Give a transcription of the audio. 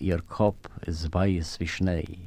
ihr Kopf ist weiß wie Schnee.